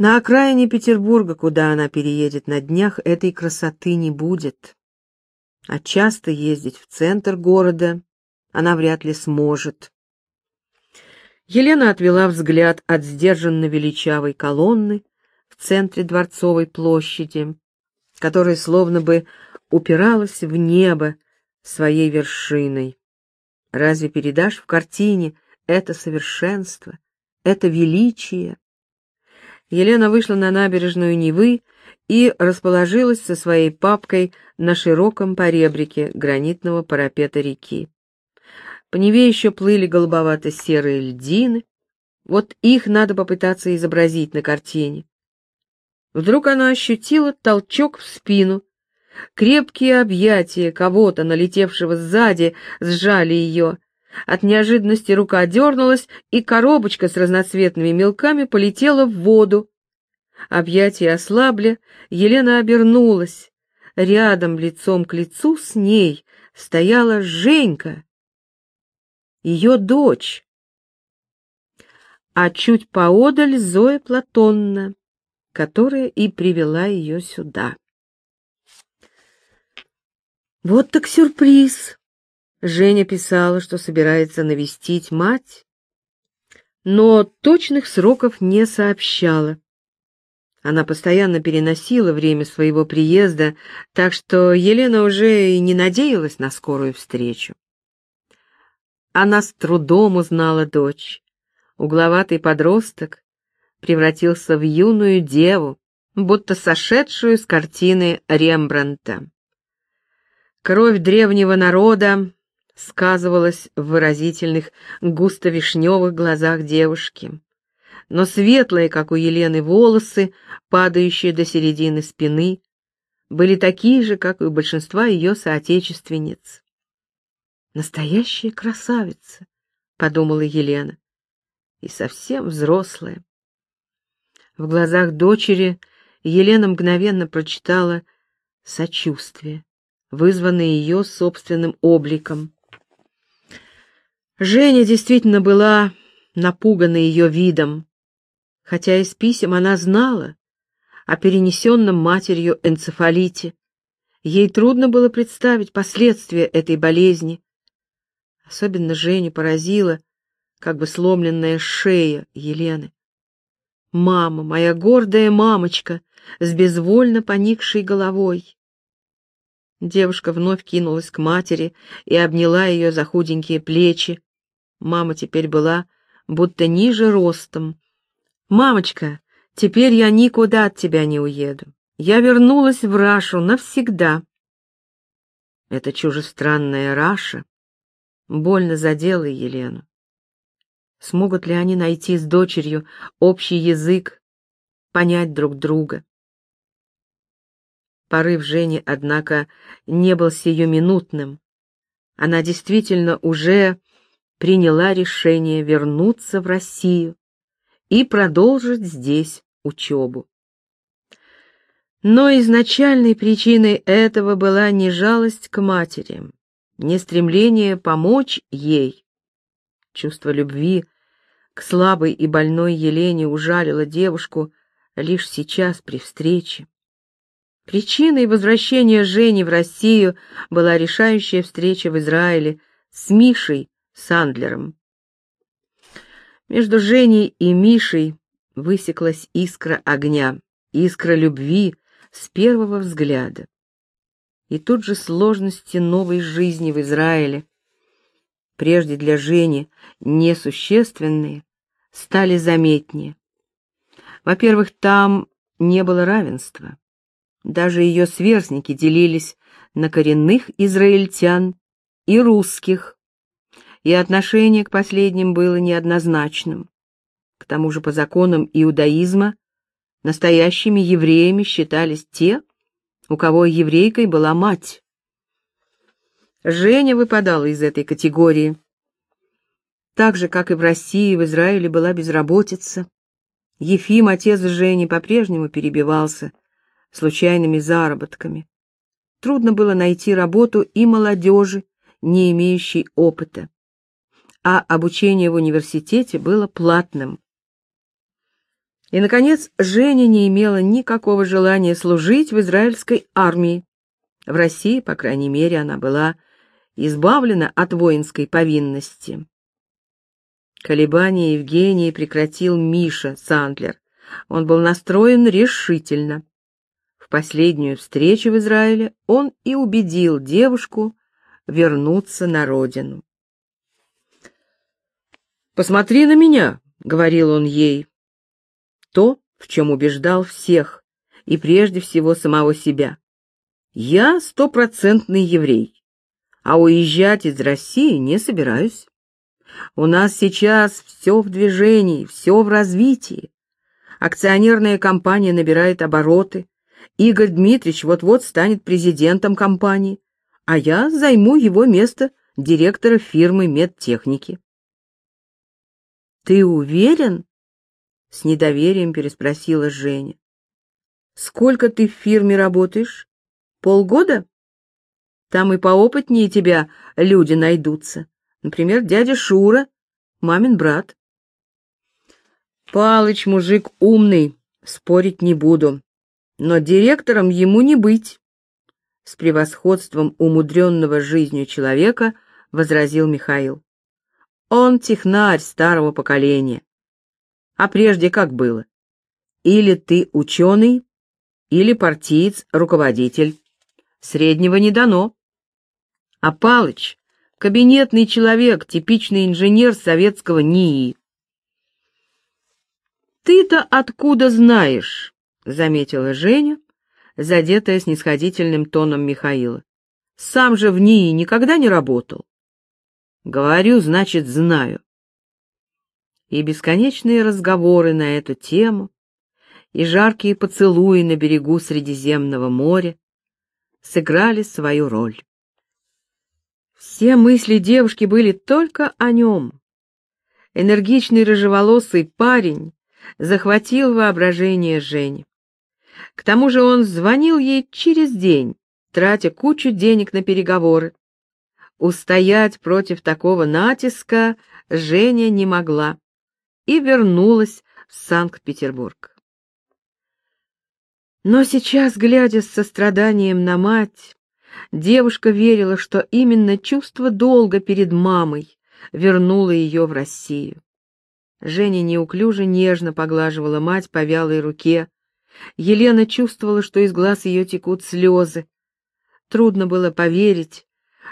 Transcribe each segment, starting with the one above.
На окраине Петербурга, куда она переедет на днях, этой красоты не будет. А часто ездить в центр города она вряд ли сможет. Елена отвела взгляд от сдержанно величавой колонны в центре Дворцовой площади, которая словно бы упиралась в небо своей вершиной. Разве передашь в картине это совершенство, это величие? Елена вышла на набережную Невы и расположилась со своей папкой на широком поребрике гранитного парапета реки. По Неве еще плыли голубовато-серые льдины. Вот их надо попытаться изобразить на картине. Вдруг она ощутила толчок в спину. Крепкие объятия кого-то, налетевшего сзади, сжали ее. От неожиданности рука дернулась, и коробочка с разноцветными мелками полетела в воду. Объятия ослабли, Елена обернулась. Рядом, лицом к лицу с ней, стояла Женька, ее дочь. А чуть поодаль Зоя Платонна, которая и привела ее сюда. Вот так сюрприз. Женя писала, что собирается навестить мать, но точных сроков не сообщала. Она постоянно переносила время своего приезда, так что Елена уже и не надеялась на скорую встречу. Она с трудом узнала дочь. Угловатый подросток превратился в юную деву, будто сошедшую с картины Рембрандта. Кровь древнего народа сказывалась в выразительных густо-вишневых глазах девушки. Но светлые, как у Елены, волосы, падающие до середины спины, были такие же, как и у большинства ее соотечественниц. «Настоящая красавица», — подумала Елена, — «и совсем взрослая». В глазах дочери Елена мгновенно прочитала сочувствие, вызванное ее собственным обликом. Женя действительно была напугана ее видом, хотя из писем она знала о перенесенном матерью энцефалите. Ей трудно было представить последствия этой болезни, Особенно Женю поразила как бы сломленная шея Елены. «Мама, моя гордая мамочка!» с безвольно поникшей головой. Девушка вновь кинулась к матери и обняла ее за худенькие плечи. Мама теперь была будто ниже ростом. «Мамочка, теперь я никуда от тебя не уеду. Я вернулась в Рашу навсегда». Эта чужестранная Раша больно задела Елену. Смогут ли они найти с дочерью общий язык, понять друг друга? Порыв Жени, однако, не был сиюминутным. Она действительно уже приняла решение вернуться в Россию и продолжить здесь учебу. Но изначальной причиной этого была не жалость к матери, не стремление помочь ей. Чувство любви к слабой и больной Елене ужалило девушку лишь сейчас при встрече. Причиной возвращения Жени в Россию была решающая встреча в Израиле с Мишей Сандлером. Между Женей и Мишей высеклась искра огня, искра любви с первого взгляда и тут же сложности новой жизни в Израиле, прежде для Жени несущественные, стали заметнее. Во-первых, там не было равенства. Даже ее сверстники делились на коренных израильтян и русских, и отношение к последним было неоднозначным. К тому же по законам иудаизма настоящими евреями считались те, у кого еврейкой была мать. Женя выпадала из этой категории. Так же, как и в России, в Израиле была безработица. Ефим, отец Жени, по-прежнему перебивался случайными заработками. Трудно было найти работу и молодежи, не имеющей опыта. А обучение в университете было платным. И, наконец, Женя не имела никакого желания служить в израильской армии. В России, по крайней мере, она была избавлена от воинской повинности. Колебания Евгении прекратил Миша Сандлер. Он был настроен решительно. В последнюю встречу в Израиле он и убедил девушку вернуться на родину. «Посмотри на меня», — говорил он ей. То, в чем убеждал всех, и прежде всего самого себя. «Я стопроцентный еврей, а уезжать из России не собираюсь. У нас сейчас все в движении, все в развитии. Акционерная компания набирает обороты. Игорь Дмитриевич вот-вот станет президентом компании, а я займу его место директора фирмы медтехники. «Ты уверен?» — с недоверием переспросила Женя. «Сколько ты в фирме работаешь? Полгода? Там и поопытнее тебя люди найдутся. Например, дядя Шура, мамин брат». «Палыч мужик умный, спорить не буду, но директором ему не быть», — с превосходством умудренного жизнью человека возразил Михаил. Он технарь старого поколения. А прежде как было? Или ты ученый, или партиец, руководитель. Среднего не дано. А Палыч — кабинетный человек, типичный инженер советского НИИ. «Ты-то откуда знаешь?» — заметила Женя, задетая снисходительным тоном Михаила. «Сам же в НИИ никогда не работал». Говорю, значит, знаю. И бесконечные разговоры на эту тему, и жаркие поцелуи на берегу Средиземного моря сыграли свою роль. Все мысли девушки были только о нем. Энергичный рыжеволосый парень захватил воображение Жени. К тому же он звонил ей через день, тратя кучу денег на переговоры. Устоять против такого натиска Женя не могла и вернулась в Санкт-Петербург. Но сейчас, глядя с состраданием на мать, девушка верила, что именно чувство долга перед мамой вернуло ее в Россию. Женя неуклюже нежно поглаживала мать по вялой руке. Елена чувствовала, что из глаз ее текут слезы. Трудно было поверить,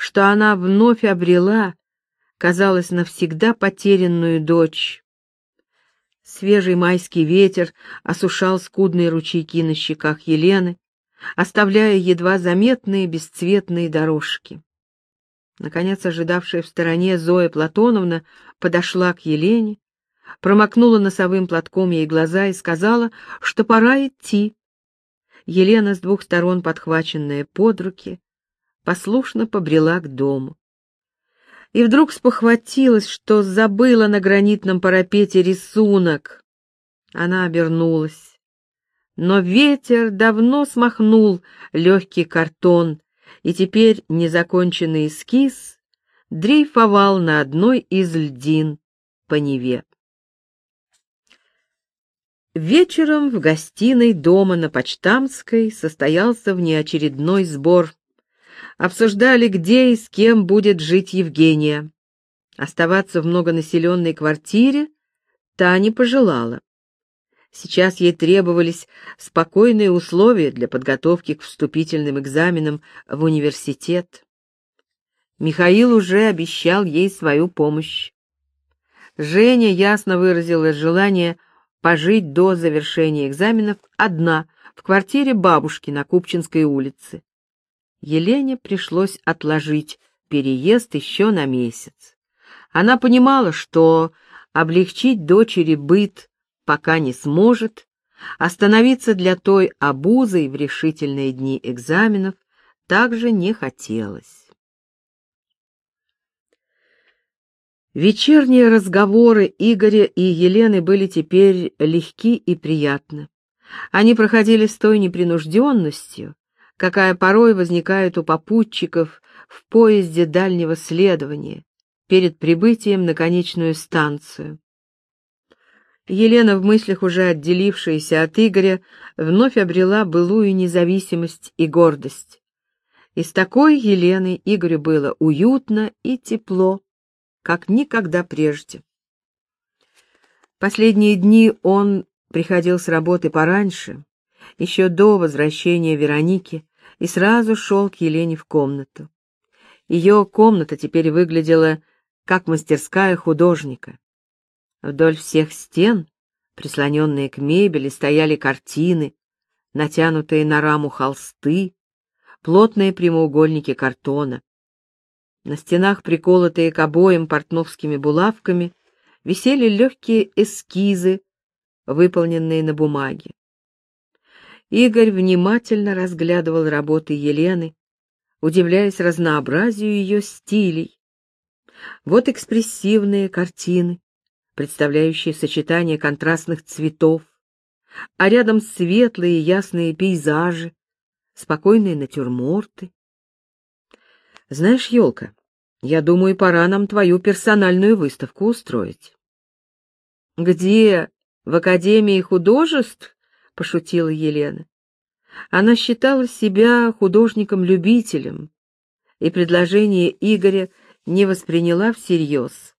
что она вновь обрела, казалось, навсегда потерянную дочь. Свежий майский ветер осушал скудные ручейки на щеках Елены, оставляя едва заметные бесцветные дорожки. Наконец, ожидавшая в стороне Зоя Платоновна подошла к Елене, промокнула носовым платком ей глаза и сказала, что пора идти. Елена, с двух сторон подхваченная под руки, послушно побрела к дому. И вдруг спохватилась, что забыла на гранитном парапете рисунок. Она обернулась. Но ветер давно смахнул легкий картон, и теперь незаконченный эскиз дрейфовал на одной из льдин по Неве. Вечером в гостиной дома на Почтамской состоялся внеочередной сбор обсуждали, где и с кем будет жить Евгения. Оставаться в многонаселенной квартире та пожелала. Сейчас ей требовались спокойные условия для подготовки к вступительным экзаменам в университет. Михаил уже обещал ей свою помощь. Женя ясно выразила желание пожить до завершения экзаменов одна в квартире бабушки на Купчинской улице. Елене пришлось отложить переезд еще на месяц. Она понимала, что облегчить дочери быт пока не сможет, остановиться для той обузой в решительные дни экзаменов также не хотелось. Вечерние разговоры Игоря и Елены были теперь легки и приятны. Они проходили с той непринужденностью, какая порой возникает у попутчиков в поезде дальнего следования перед прибытием на конечную станцию. Елена, в мыслях уже отделившаяся от Игоря, вновь обрела былую независимость и гордость. И с такой Еленой Игорю было уютно и тепло, как никогда прежде. Последние дни он приходил с работы пораньше, еще до возвращения Вероники, и сразу шел к Елене в комнату. Ее комната теперь выглядела как мастерская художника. Вдоль всех стен, прислоненные к мебели, стояли картины, натянутые на раму холсты, плотные прямоугольники картона. На стенах, приколотые к обоим портновскими булавками, висели легкие эскизы, выполненные на бумаге. Игорь внимательно разглядывал работы Елены, удивляясь разнообразию ее стилей. Вот экспрессивные картины, представляющие сочетание контрастных цветов, а рядом светлые ясные пейзажи, спокойные натюрморты. Знаешь, елка, я думаю, пора нам твою персональную выставку устроить. Где? В Академии художеств? Пошутила Елена. Она считала себя художником-любителем, и предложение Игоря не восприняла всерьез.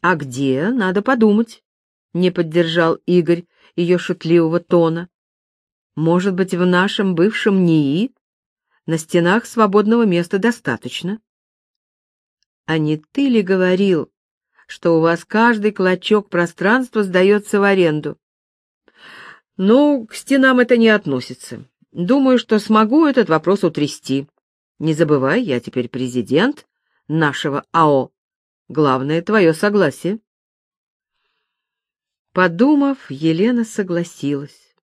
«А где? Надо подумать», — не поддержал Игорь ее шутливого тона. «Может быть, в нашем бывшем НИИ? На стенах свободного места достаточно». «А не ты ли говорил, что у вас каждый клочок пространства сдается в аренду?» «Ну, к стенам это не относится. Думаю, что смогу этот вопрос утрясти. Не забывай, я теперь президент нашего АО. Главное — твое согласие. Подумав, Елена согласилась.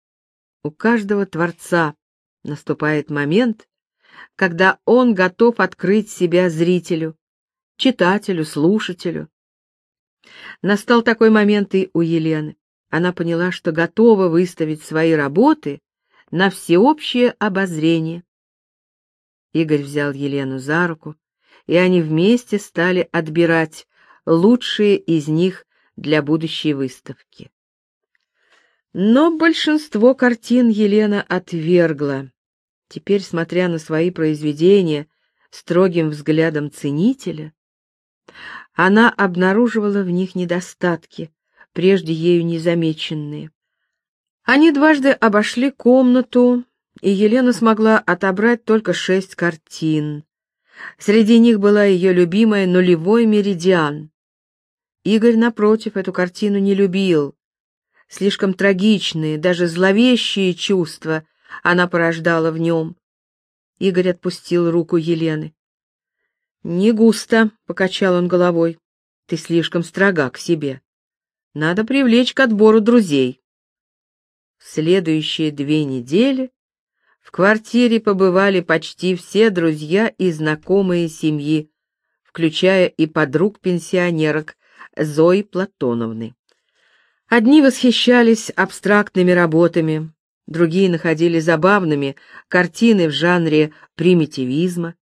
У каждого творца наступает момент, когда он готов открыть себя зрителю, читателю, слушателю. Настал такой момент и у Елены. Она поняла, что готова выставить свои работы на всеобщее обозрение. Игорь взял Елену за руку, и они вместе стали отбирать лучшие из них для будущей выставки. Но большинство картин Елена отвергла. Теперь, смотря на свои произведения строгим взглядом ценителя, она обнаруживала в них недостатки, прежде ею незамеченные. Они дважды обошли комнату, и Елена смогла отобрать только шесть картин. Среди них была ее любимая «Нулевой меридиан». Игорь, напротив, эту картину не любил. Слишком трагичные, даже зловещие чувства она порождала в нем. Игорь отпустил руку Елены. «Не густо», — покачал он головой, — «ты слишком строга к себе. Надо привлечь к отбору друзей». В следующие две недели в квартире побывали почти все друзья и знакомые семьи, включая и подруг-пенсионерок Зои Платоновны. Одни восхищались абстрактными работами, другие находили забавными картины в жанре примитивизма,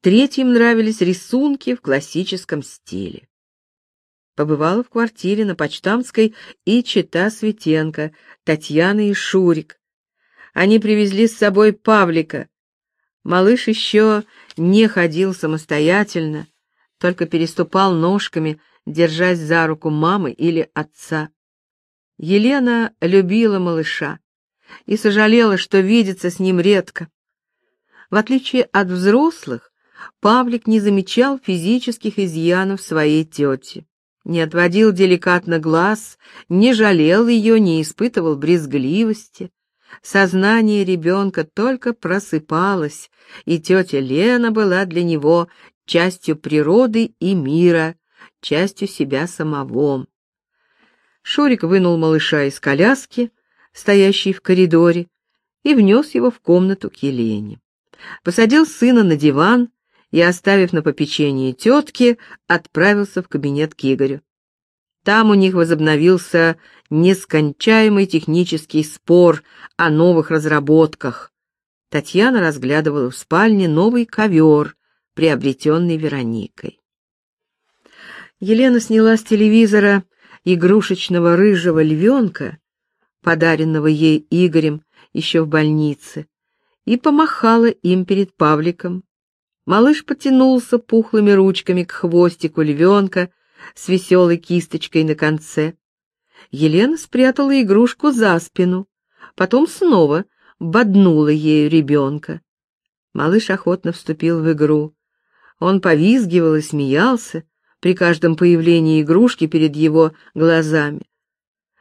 третьим нравились рисунки в классическом стиле. Побывала в квартире на Почтамской и чита Светенко, Татьяна и Шурик, они привезли с собой Павлика. Малыш еще не ходил самостоятельно, только переступал ножками, держась за руку мамы или отца. Елена любила малыша и сожалела, что видится с ним редко. В отличие от взрослых, Павлик не замечал физических изъянов своей тети, не отводил деликатно глаз, не жалел ее, не испытывал брезгливости. Сознание ребенка только просыпалось, и тетя Лена была для него частью природы и мира, частью себя самого. Шурик вынул малыша из коляски, стоящей в коридоре, и внес его в комнату к Елене. Посадил сына на диван и, оставив на попечении тетки, отправился в кабинет к Игорю. Там у них возобновился нескончаемый технический спор о новых разработках. Татьяна разглядывала в спальне новый ковер, приобретенный Вероникой. Елена сняла с телевизора игрушечного рыжего львенка, подаренного ей Игорем еще в больнице, и помахала им перед Павликом. Малыш потянулся пухлыми ручками к хвостику львенка с веселой кисточкой на конце. Елена спрятала игрушку за спину, потом снова боднула ею ребенка. Малыш охотно вступил в игру. Он повизгивал и смеялся при каждом появлении игрушки перед его глазами.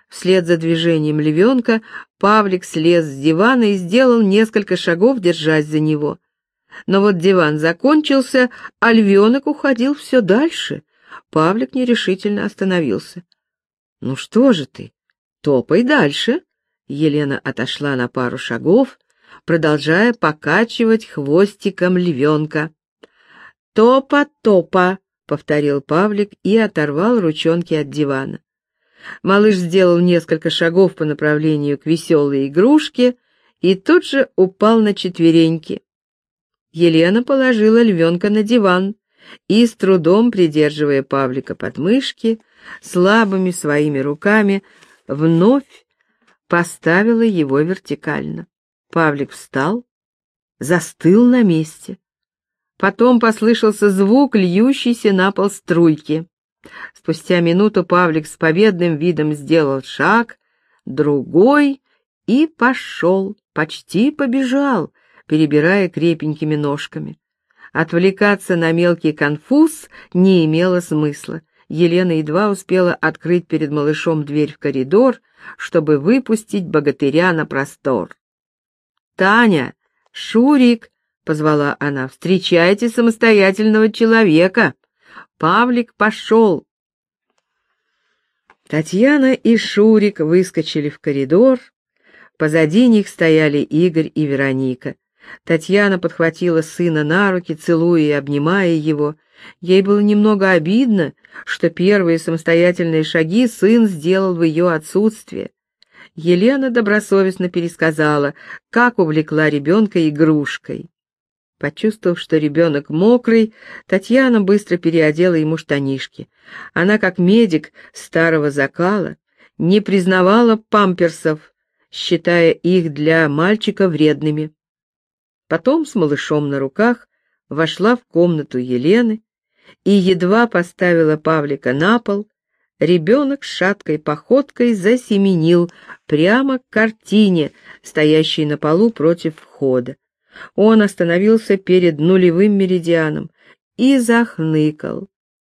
Вслед за движением львенка Павлик слез с дивана и сделал несколько шагов, держась за него. Но вот диван закончился, а львенок уходил все дальше. Павлик нерешительно остановился. «Ну что же ты? Топай дальше!» Елена отошла на пару шагов, продолжая покачивать хвостиком львенка. «Топа-топа!» — повторил Павлик и оторвал ручонки от дивана. Малыш сделал несколько шагов по направлению к веселой игрушке и тут же упал на четвереньки. Елена положила львенка на диван и, с трудом придерживая Павлика под мышки, слабыми своими руками вновь поставила его вертикально. Павлик встал, застыл на месте. Потом послышался звук льющейся на пол струйки. Спустя минуту Павлик с победным видом сделал шаг, другой и пошел, почти побежал, перебирая крепенькими ножками. Отвлекаться на мелкий конфуз не имело смысла. Елена едва успела открыть перед малышом дверь в коридор, чтобы выпустить богатыря на простор. «Таня! Шурик!» — позвала она. «Встречайте самостоятельного человека!» Павлик пошел. Татьяна и Шурик выскочили в коридор. Позади них стояли Игорь и Вероника. Татьяна подхватила сына на руки, целуя и обнимая его. Ей было немного обидно, что первые самостоятельные шаги сын сделал в ее отсутствие. Елена добросовестно пересказала, как увлекла ребенка игрушкой. Почувствовав, что ребенок мокрый, Татьяна быстро переодела ему штанишки. Она, как медик старого закала, не признавала памперсов, считая их для мальчика вредными. Потом с малышом на руках вошла в комнату Елены и едва поставила Павлика на пол, ребенок шаткой походкой засеменил прямо к картине, стоящей на полу против входа. Он остановился перед нулевым меридианом и захныкал.